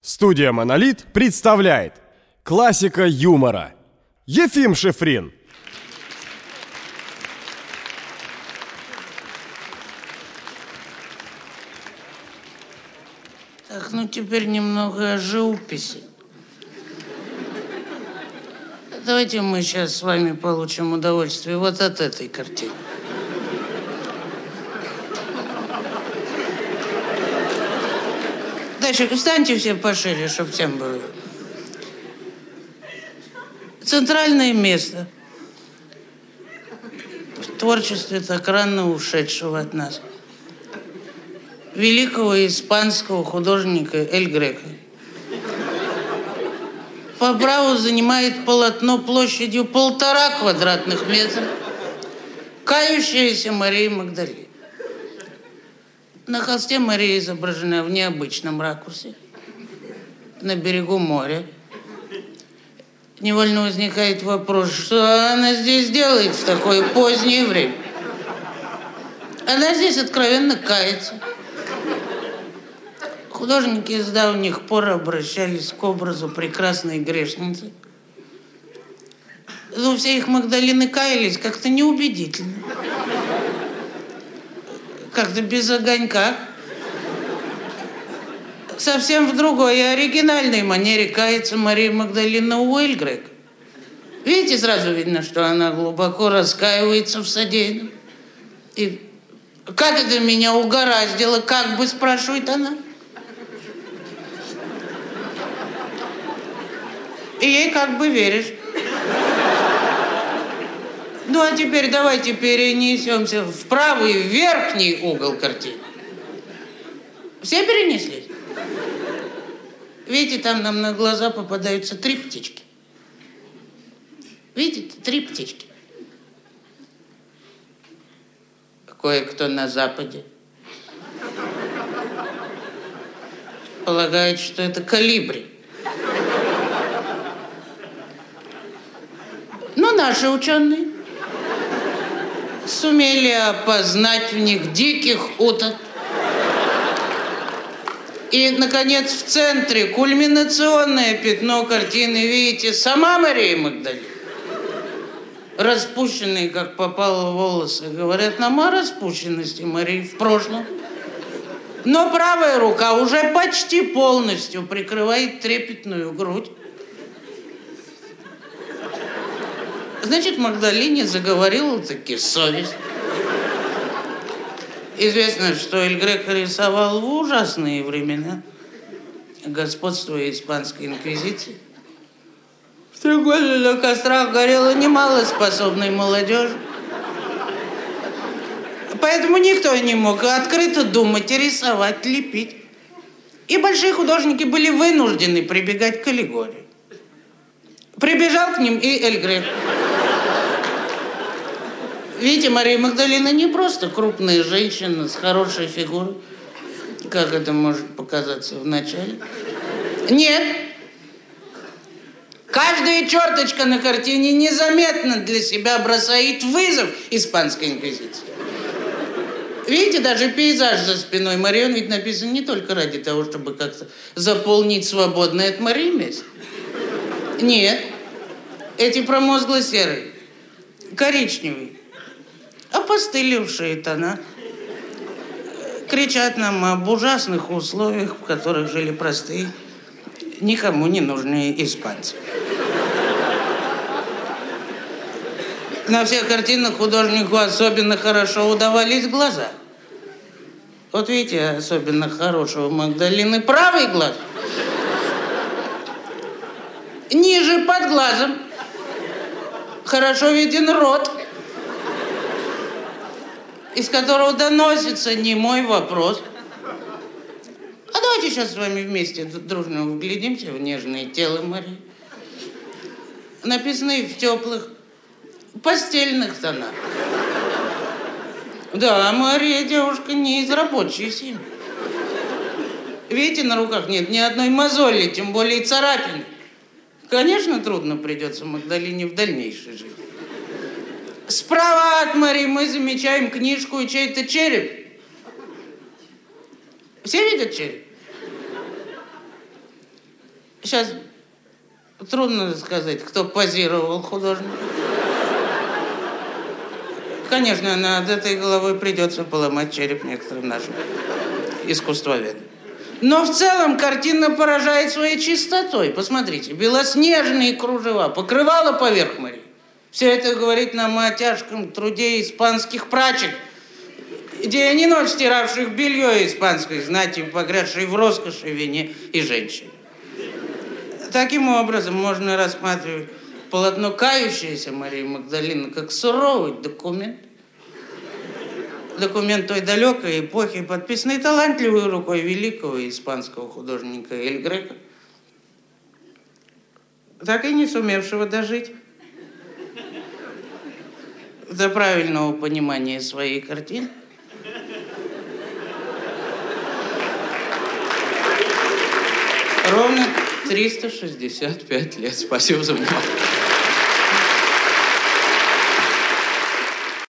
Студия «Монолит» представляет Классика юмора Ефим Шефрин Так, ну теперь немного о живописи. Давайте мы сейчас с вами получим удовольствие вот от этой картины. Дальше встаньте все пошире, чтобы всем было. Центральное место в творчестве так рано ушедшего от нас. Великого испанского художника Эль Грека. По праву занимает полотно площадью полтора квадратных метра. Кающаяся Мария Магдалина. На холсте Мария изображена в необычном ракурсе, на берегу моря. Невольно возникает вопрос, что она здесь делает в такое позднее время? Она здесь откровенно кается. Художники с давних пор обращались к образу прекрасной грешницы. Но все их Магдалины каялись как-то неубедительно как-то без огонька. Совсем в другой и оригинальной манере кается Мария Магдалина Уэльгрек. Видите, сразу видно, что она глубоко раскаивается в содеянном. И как это меня угораздило, как бы спрашивает она. И ей как бы веришь. Ну а теперь давайте перенесемся в правый верхний угол картины. Все перенеслись? Видите, там нам на глаза попадаются три птички. Видите, три птички. Кое-кто на Западе полагает, что это калибри. Но наши ученые сумели опознать в них диких уток. И, наконец, в центре кульминационное пятно картины, видите, сама Мария Магдалина. Распущенные, как попало волосы, говорят нам о распущенности Марии в прошлом. Но правая рука уже почти полностью прикрывает трепетную грудь. Значит, Магдалине заговорила таки совесть. Известно, что Эль Греко рисовал в ужасные времена господства Испанской инквизиции. В годы на кострах горело немало способной молодежи. Поэтому никто не мог открыто думать, рисовать, лепить. И большие художники были вынуждены прибегать к аллегории. Прибежал к ним и Эль Греко. Видите, Мария Магдалина не просто крупная женщина с хорошей фигурой, как это может показаться вначале. Нет. Каждая черточка на картине незаметно для себя бросает вызов испанской инквизиции. Видите, даже пейзаж за спиной Марион ведь написан не только ради того, чтобы как-то заполнить свободное от Марии место. Нет. Эти промозгло-серые, коричневые, опостылевшие тона кричат нам об ужасных условиях, в которых жили простые, никому не нужные испанцы. На всех картинах художнику особенно хорошо удавались глаза. Вот видите, особенно хорошего Магдалины правый глаз. Ниже под глазом хорошо виден рот из которого доносится не мой вопрос. А давайте сейчас с вами вместе дружно вглядимся в нежное тело Марии. Написанные в теплых постельных тонах. Да, Мария девушка не из рабочей семьи. Видите, на руках нет ни одной мозоли, тем более царапины. Конечно, трудно придется Магдалине в дальнейшей жизни. Справа от Мари мы замечаем книжку и чей-то череп. Все видят череп? Сейчас трудно сказать, кто позировал художник. Конечно, над этой головой придется поломать череп некоторым нашим искусствоведам. Но в целом картина поражает своей чистотой. Посмотрите, белоснежные кружева, покрывало поверх моря. Все это говорит нам о тяжком труде испанских прачек, день и ночь стиравших белье испанской знати, погрязшей в роскоши, вине и женщине. Таким образом можно рассматривать полотно «Кающаяся Мария Магдалина» как суровый документ. Документ той далекой эпохи, подписанный талантливой рукой великого испанского художника Эль Грека, так и не сумевшего дожить до правильного понимания своей картины. Ровно 365 лет. Спасибо за внимание.